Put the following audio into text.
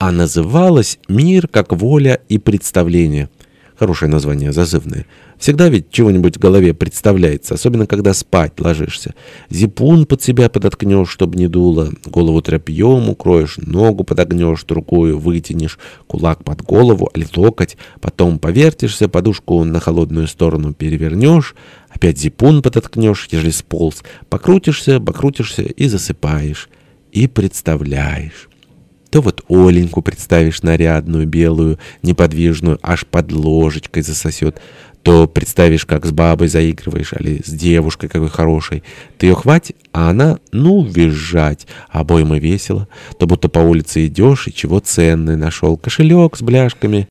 а называлась «Мир как воля и представление». Хорошее название, зазывное. Всегда ведь чего-нибудь в голове представляется, особенно когда спать ложишься. Зипун под себя подоткнешь, чтобы не дуло, голову тряпьем укроешь, ногу подогнешь, другую вытянешь, кулак под голову, али локоть, потом повертишься, подушку на холодную сторону перевернешь, опять зипун подоткнешь, ежели сполз, покрутишься, покрутишься и засыпаешь. И представляешь. То вот Оленьку представишь нарядную, белую, неподвижную, аж под ложечкой засосет. То представишь, как с бабой заигрываешь, али с девушкой какой хорошей. Ты ее хвать, а она, ну, визжать. Обоим и весело. То будто по улице идешь и чего ценное нашел. Кошелек с бляшками.